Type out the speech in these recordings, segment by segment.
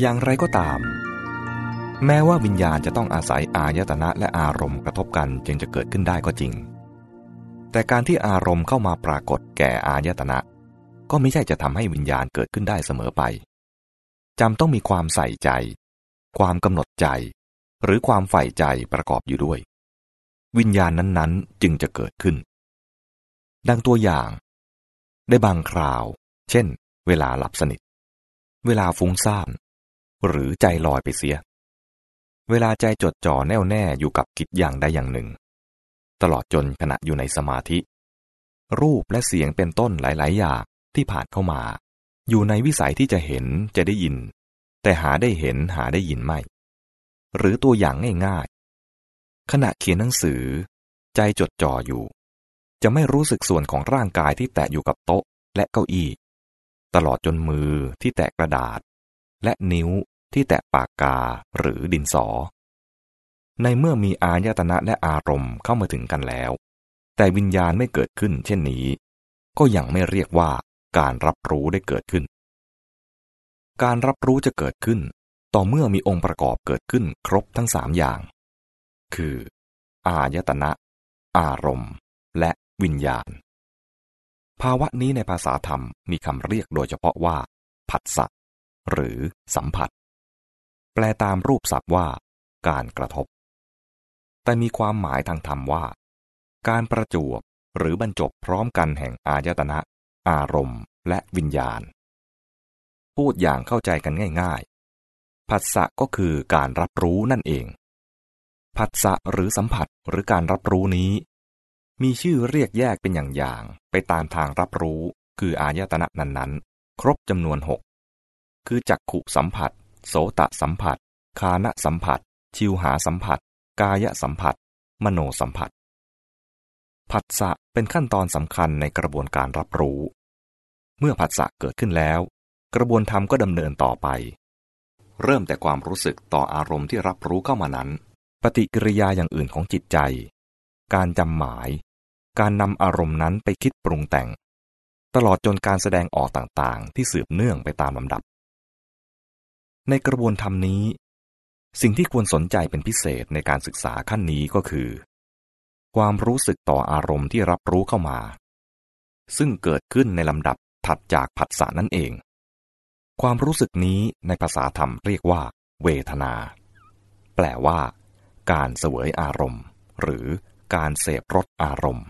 อย่างไรก็ตาม แม้ว่าวิญญาณจะต้องอาศัยอายตนะและอารมณ์กระทบกันจึงจะเกิดขึ้นได้ก็จริง แต่การที่อารมณ์เข้ามาปรากฏแก่อายตนะ ก็ไม่ใช่จะทำให้วิญญาณเกิดขึ้นได้เสมอไปจำต้องมีความใส่ใจ ความกำหนดใจ หรือความใฝ่ใจประกอบอยู่ด้วย วิญญาณนั้นๆจึงจะเกิดขึ้น ดังตัวอย่าง ได้บางคราว เช่น เวลาหลับสนิท เวลาฟุ้งซ่าน หรือใจลอยไปเสีย เวลาใจจดจ่อแน่วแน่อยู่กับกิจอย่างใดอย่างหนึ่ง ตลอดจนขณะอยู่ในสมาธิ รูปและเสียงเป็นต้นหลาย ๆ อย่างที่ผ่านเข้ามา อยู่ในวิสัยที่จะเห็นจะได้ยิน แต่หาได้เห็นหาได้ยินไม่ หรือตัวอย่างง่าย ๆ ขณะเขียนหนังสือ ใจจดจ่ออยู่ จะไม่รู้สึกส่วนของร่างกายที่แตะอยู่กับโต๊ะและเก้าอี้ ตลอดจนมือที่แตะกระดาษ และนิ้วที่แตะปากกาหรือดินสอ ในเมื่อมีอายตนะและอารมณ์เข้ามาถึงกันแล้ว แต่วิญญาณไม่เกิดขึ้นเช่นนี้ ก็ยังไม่เรียกว่าการรับรู้ได้เกิดขึ้น การรับรู้จะเกิดขึ้น ต่อเมื่อมีองค์ประกอบเกิดขึ้นครบทั้งสามอย่าง คือ อายตนะ อารมณ์ และวิญญาณ ภาวะนี้ในภาษาธรรมมีคำเรียกโดยเฉพาะว่า ผัสสะ หรือสัมผัส แปลตามรูปศัพท์ว่า การกระทบ แต่มีความหมายทางธรรมว่า การประจวบหรือบรรจบพร้อมกันแห่งอายตนะ อารมณ์ และวิญญาณ พูดอย่างเข้าใจกันง่ายๆผัสสะก็คือการรับรู้นั่นเองผัสสะหรือสัมผัสหรือการรับรู้นี้ มีชื่อเรียกแยกเป็นอย่างๆไปตามทางรับรู้คืออายตนะนั้นๆ ครบจำนวนหก คือจักขุสัมผัส โสตสัมผัส คานะสัมผัส ชิวหาสัมผัส กายสัมผัส มโนสัมผัส ผัสสะเป็นขั้นตอนสำคัญในกระบวนการรับรู้ เมื่อผัสสะเกิดขึ้นแล้ว กระบวนธรรมก็ดำเนินต่อไป เริ่มแต่ความรู้สึกต่ออารมณ์ที่รับรู้เข้ามานั้น ปฏิกิริยาอย่างอื่นของจิตใจ การจำหมาย การนำอารมณ์นั้นไปคิดปรุงแต่ง ตลอดจนการแสดงออกต่างๆ ที่สืบเนื่องไปตามลำดับ ในกระบวนธรรมนี้ สิ่งที่ควรสนใจเป็นพิเศษในการศึกษาขั้นนี้ก็คือ ความรู้สึกต่ออารมณ์ที่รับรู้เข้ามา ซึ่งเกิดขึ้นในลำดับถัดจากผัสสะนั่นเอง ความรู้สึกนี้ในภาษาธรรมเรียกว่า เวทนา แปลว่า การเสวยอารมณ์ หรือการเสพรสอารมณ์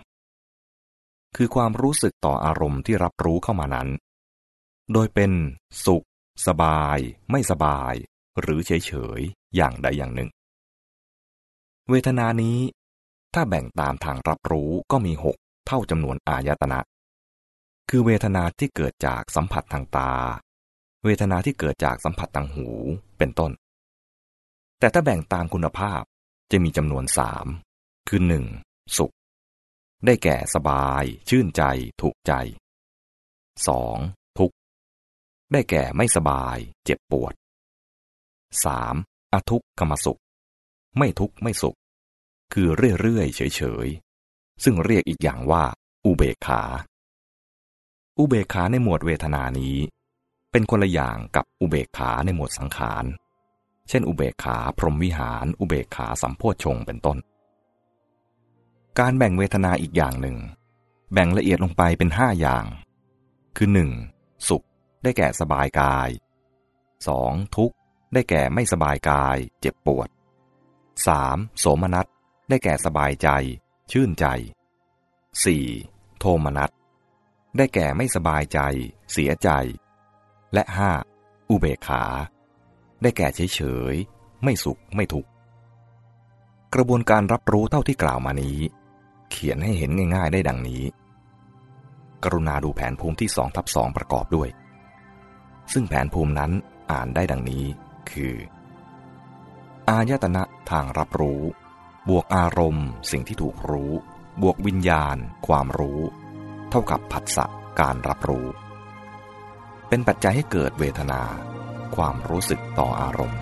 คือความรู้สึกต่ออารมณ์ที่รับรู้เข้ามานั้น โดยเป็นสุข สบาย ไม่สบาย หรือเฉยเฉยอย่างใดอย่างหนึ่ง เวทนานี้ ถ้าแบ่งตามทางรับรู้ก็มีหกเท่าจำนวนอายตนะ คือเวทนาที่เกิดจากสัมผัสทางตา เวทนาที่เกิดจากสัมผัสทางหู เป็นต้น แต่ถ้าแบ่งตามคุณภาพจะมีจำนวนสามคือหนึ่งสุข ได้แก่สบาย ชื่นใจ ถูกใจ 2. ได้แก่ไม่สบาย เจ็บปวด 3. อทุกขมสุข ไม่ทุกข์ไม่สุข คือเรื่อยๆเฉยๆ ซึ่งเรียกอีกอย่างว่า อุเบกขา อุเบกขาในหมวดเวทนานี้ เป็นคนละอย่างกับอุเบกขาในหมวดสังขาร เช่น อุเบกขาพรหมวิหาร อุเบกขาสัมโพชงเป็นต้น การแบ่งเวทนาอีกอย่างหนึ่ง แบ่งละเอียดลงไปเป็นห้าอย่าง คือ 1. สุข ได้แก่สบายกาย 2. ทุกข์ ได้แก่ไม่สบายกาย เจ็บปวด 3. โสมนัส ได้แก่สบายใจ ชื่นใจ 4. โทมนัส ได้แก่ไม่สบายใจ เสียใจ และห้าอุเบกขา ได้แก่เฉยเฉย ไม่สุขไม่ทุกข์ กระบวนการรับรู้เท่าที่กล่าวมานี้ เขียนให้เห็นง่าย ๆ ได้ดังนี้ กรุณาดูแผนภูมิที่สองทับสองประกอบด้วย ซึ่งแผนภูมินั้นอ่านได้ดังนี้ คือ อายตนะทางรับรู้ บวกอารมณ์ สิ่งที่ถูกรู้ บวกวิญญาณ ความรู้ เท่ากับผัสสะการรับรู้ เป็นปัจจัยให้เกิดเวทนา ความรู้สึกต่ออารมณ์